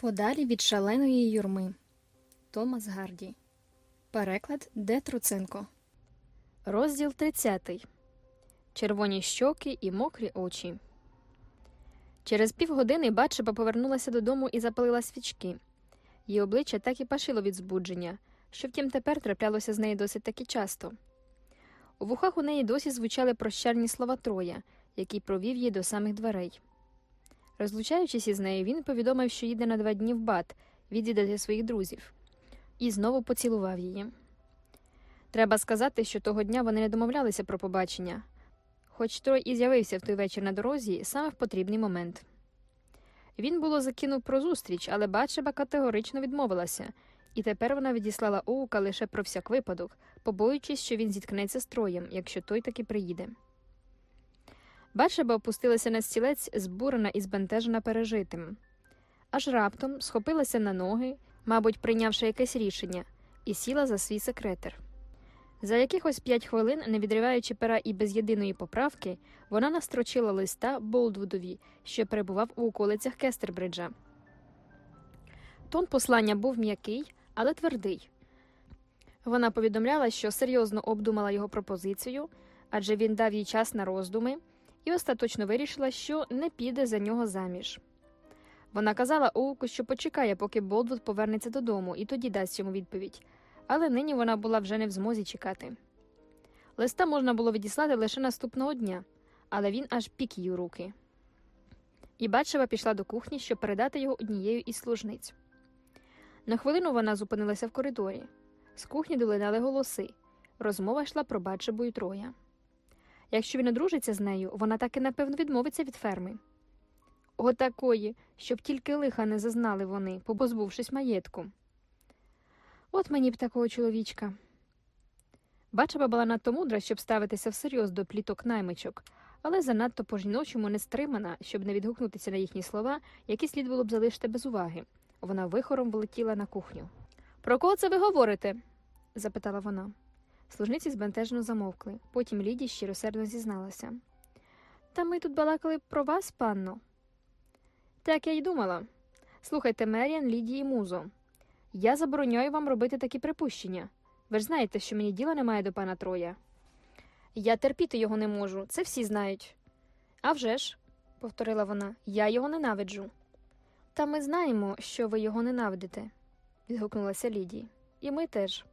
Подалі від шаленої юрми. Томас Гарді. Переклад Де Труценко. Розділ 30. Червоні щоки і мокрі очі. Через півгодини Батшеба повернулася додому і запалила свічки. Її обличчя так і пашило від збудження, що втім тепер траплялося з нею досить таки часто. У вухах у неї досі звучали прощальні слова Троя, який провів її до самих дверей. Розлучаючись із нею, він повідомив, що їде на два дні в бат відвідати своїх друзів, і знову поцілував її. Треба сказати, що того дня вони не домовлялися про побачення, хоч Трой і з'явився в той вечір на дорозі саме в потрібний момент. Він було закинув про зустріч, але Батшеба категорично відмовилася, і тепер вона відіслала Оука лише про всяк випадок, побоюючись, що він зіткнеться з троєм, якщо той таки приїде. Батшеба опустилася на стілець, збурена і збентежена пережитим. Аж раптом схопилася на ноги, мабуть, прийнявши якесь рішення, і сіла за свій секретер. За якихось п'ять хвилин, не відриваючи пера і без єдиної поправки, вона настрочила листа Болдвудові, що перебував у околицях Кестербриджа. Тон послання був м'який, але твердий. Вона повідомляла, що серйозно обдумала його пропозицію, адже він дав їй час на роздуми, і остаточно вирішила, що не піде за нього заміж. Вона казала Оуку, що почекає, поки Болдвуд повернеться додому, і тоді дасть йому відповідь, але нині вона була вже не в змозі чекати. Листа можна було відіслати лише наступного дня, але він аж пік її руки. І Батшева пішла до кухні, щоб передати його однією із служниць. На хвилину вона зупинилася в коридорі. З кухні долинали голоси. Розмова йшла про Батшебу і Троя. Якщо він одружиться з нею, вона так і напевно відмовиться від ферми. Отакої, щоб тільки лиха не зазнали вони, позбувшись маєтку. От мені б такого чоловічка. Бачаба була надто мудра, щоб ставитися всерйоз до пліток наймичок, але занадто по жіночому не стримана, щоб не відгукнутися на їхні слова, які слід було б залишити без уваги. Вона вихором влетіла на кухню. Про кого це ви говорите? запитала вона. Служниці збентежено замовкли, потім Ліді щиросердно зізналася. Та ми тут балакали про вас, панно. Так я й думала. Слухайте, Меріан, Ліді і Музо. Я забороняю вам робити такі припущення. Ви ж знаєте, що мені діла немає до пана Троя. Я терпіти його не можу, це всі знають. «А вже ж», – повторила вона, я його ненавиджу. Та ми знаємо, що ви його ненавидите, відгукнулася Ліді. І ми теж.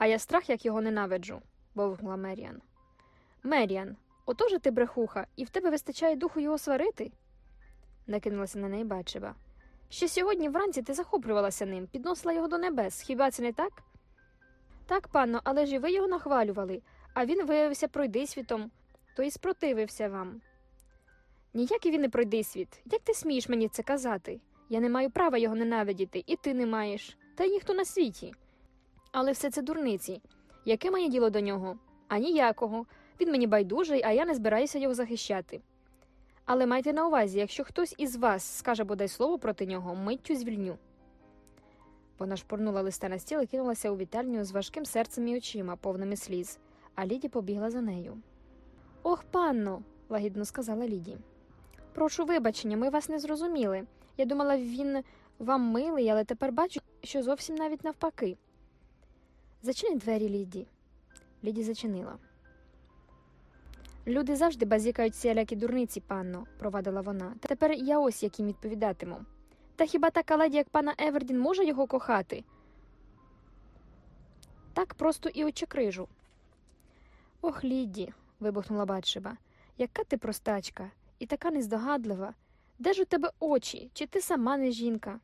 А я страх, як його ненавиджу, вовкнула Меріан. Меріан, отоже ти брехуха, і в тебе вистачає духу його сварити? накинулася на неї Бачева. Ще сьогодні вранці ти захоплювалася ним, підносила його до небес. Хіба це не так? Так, панно, але ж і ви його нахвалювали, а він виявився пройдисвітом, то і спротивився вам. Ніякий він не пройдисвіт. Як ти смієш мені це казати? Я не маю права його ненавидіти, і ти не маєш, та й ніхто на світі. Але все це дурниці. Яке має діло до нього? А ніякого. Він мені байдужий, а я не збираюся його захищати. Але майте на увазі, якщо хтось із вас скаже бодай слово проти нього, миттю звільню. Вона шпурнула листа на стіл і кинулася у вітальню з важким серцем і очима, повними сліз, а Ліді побігла за нею. Ох, панно, лагідно сказала Ліді. Прошу вибачення, ми вас не зрозуміли. Я думала, він вам милий, але тепер бачу, що зовсім навіть навпаки. Зачини двері, Ліді. Ліді зачинила. Люди завжди базікають всілякі дурниці, панно, провадила вона. Тепер я ось яким відповідатиму. Та хіба така леді, як пана Евердін, може його кохати? Так просто і очекрижу. Ох, Ліді, вибухнула Батшеба, яка ти простачка, і така нездогадлива. Де ж у тебе очі? Чи ти сама не жінка?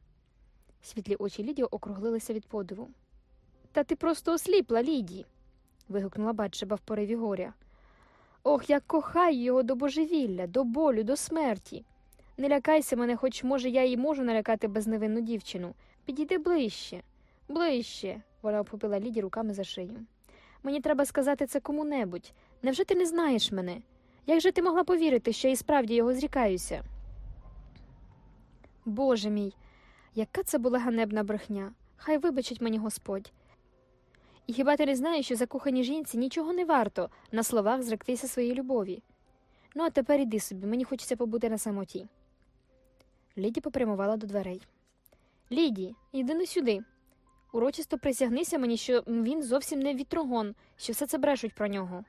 Світлі очі Ліді округлилися від подиву. Та ти просто осліпла, Ліді. вигукнула Батшеба в пориві горя. Ох, як кохаю його до божевілля, до болю, до смерті. Не лякайся мене, хоч, може, я і можу налякати безневинну дівчину. Підійди ближче, ближче, вона обхопила Ліді руками за шию. Мені треба сказати це кому-небудь. Невже ти не знаєш мене? Як же ти могла повірити, що я і справді його зрікаюся? Боже мій, яка це була ганебна брехня. Хай вибачить мені Господь. І хіба ти не знаєш, що закохані жінці нічого не варто на словах зректися своєї любові? Ну, а тепер іди собі, мені хочеться побути на самоті. Ліді попрямувала до дверей. Ліді, йди не сюди. Урочисто присягнися мені, що він зовсім не вітрогон, що все це брешуть про нього.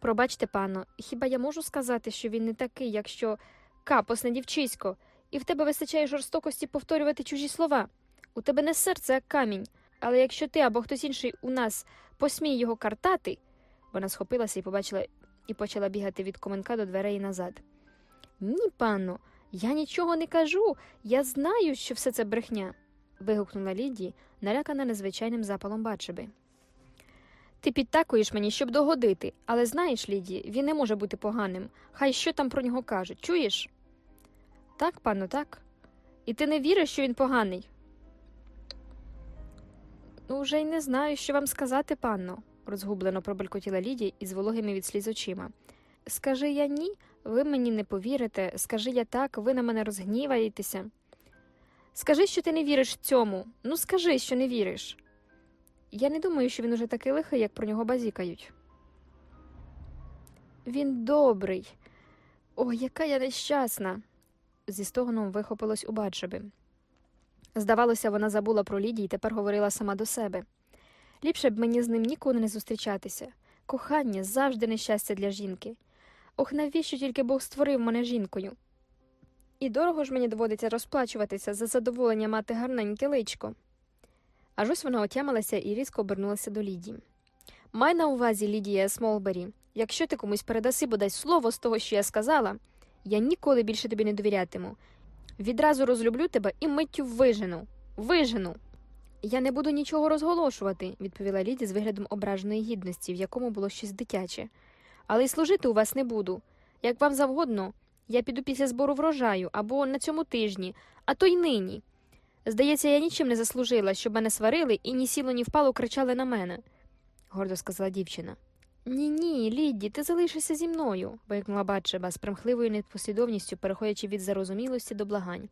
Пробачте, панно, хіба я можу сказати, що він не такий, якщо капосне дівчисько, і в тебе вистачає жорстокості повторювати чужі слова. У тебе не серце, а камінь. Але якщо ти або хтось інший у нас посміє його картати, вона схопилася і побачила і почала бігати від коменка до дверей назад. Ні, панно, я нічого не кажу. Я знаю, що все це брехня. вигукнула Ліді, налякана незвичайним запалом бачеби. Ти підтакуєш мені, щоб догодити, але знаєш, Ліді, він не може бути поганим. Хай що там про нього кажуть, чуєш? Так, панно, так. І ти не віриш, що він поганий? Вже й не знаю, що вам сказати, панно, розгублено пробелькотіла Лідія із вологими від сліз очима. Скажи я ні, ви мені не повірите, скажи я так, ви на мене розгніваєтеся. Скажи, що ти не віриш цьому. Ну, скажи, що не віриш. Я не думаю, що він уже такий лихий, як про нього базікають. Він добрий. Ой, яка я нещасна. Зі стогоном вихопилось у Батшеби. Здавалося, вона забула про Лідії і тепер говорила сама до себе. Ліпше б мені з ним ніколи не зустрічатися. Кохання завжди нещастя для жінки. Ох, навіщо тільки Бог створив мене жінкою? І дорого ж мені доводиться розплачуватися за задоволення мати гарненьке личко. Аж ось вона отямилася і різко обернулася до Лідії. Май на увазі, Лідія Смолбері, якщо ти комусь передаси бодай слово з того, що я сказала, я ніколи більше тобі не довірятиму. Відразу розлюблю тебе і миттю вижену. Вижену. Я не буду нічого розголошувати, відповіла Ліді з виглядом ображеної гідності, в якому було щось дитяче. Але й служити у вас не буду. Як вам завгодно, я піду після збору врожаю або на цьому тижні, а то й нині. Здається, я нічим не заслужила, щоб мене сварили і ні сіло, ні впало кричали на мене, гордо сказала дівчина. Ні, ні, Лідді, ти залишишся зі мною, вигукнула Батшеба з примхливою непослідовністю, переходячи від зарозумілості до благань.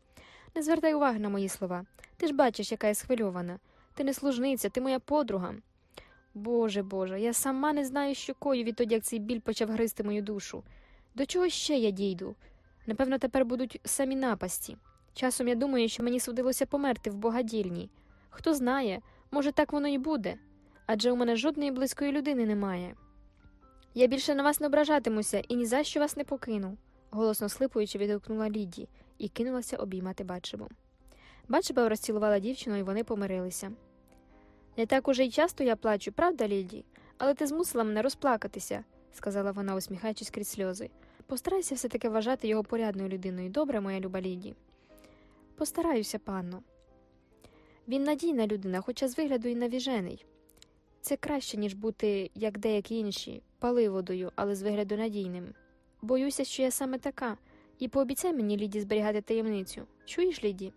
Не звертай уваги на мої слова. Ти ж бачиш, яка я схвильована. Ти не служниця, ти моя подруга. Боже Боже, я сама не знаю, що кою відтоді, як цей біль почав гризти мою душу. До чого ще я дійду? Напевно, тепер будуть самі напасті. Часом я думаю, що мені судилося померти в богадільні. Хто знає, може, так воно і буде, адже у мене жодної близької людини немає. Я більше на вас не ображатимуся і ні за що вас не покину, голосно слипуючи, відгукнула Ліді і кинулася обіймати Батшебу. Батшеба розцілувала дівчину, і вони помирилися. Не так уже й часто я плачу, правда, Ліді? Але ти змусила мене розплакатися, сказала вона, усміхаючись крізь сльози. Постарайся все таки вважати його порядною людиною, добре, моя люба Ліді. Постараюся, панно. Він надійна людина, хоча з вигляду і навіжений. Це краще, ніж бути, як деякі інші, паливодою, але з вигляду надійним. Боюся, що я саме така, і пообіцяй мені, Ліді, зберігати таємницю. Чуєш, Ліді?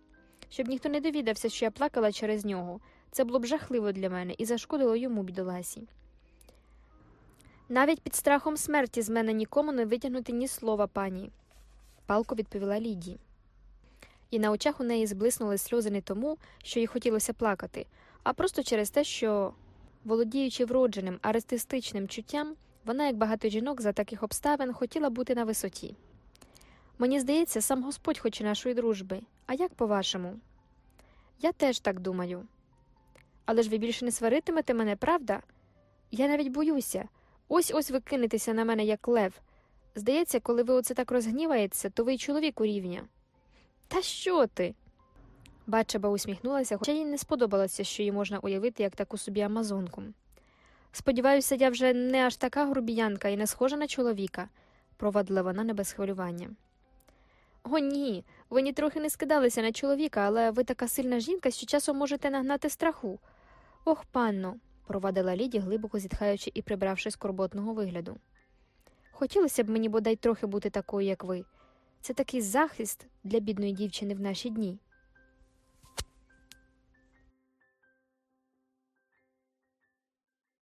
Щоб ніхто не довідався, що я плакала через нього. Це було б жахливо для мене і зашкодило йому бідоласі. Навіть під страхом смерті з мене нікому не витягнути ні слова, пані, палко відповіла Ліді. І на очах у неї зблиснули сльози не тому, що їй хотілося плакати, а просто через те, що, володіючи вродженим аристистичним чуттям, вона, як багато жінок за таких обставин, хотіла бути на висоті. Мені здається, сам Господь хоче нашої дружби. А як по-вашому? Я теж так думаю. Але ж ви більше не сваритимете мене, правда? Я навіть боюся. Ось ось ви кинетеся на мене, як лев. Здається, коли ви оце так розгніваєтеся, то ви й чоловік у рівня. Та що ти? Бачаба усміхнулася, хоча їй не сподобалося, що її можна уявити як таку собі амазонку. Сподіваюся, я вже не аж така грубіянка і не схожа на чоловіка, провадила вона не без хвилювання. О, ні, ви ні трохи не скидалися на чоловіка, але ви така сильна жінка, що часом можете нагнати страху. Ох, панно, провадила Ліді, глибоко зітхаючи і прибравши скорботного вигляду. Хотілося б мені бодай трохи бути такою, як ви. Це такий захист для бідної дівчини в наші дні.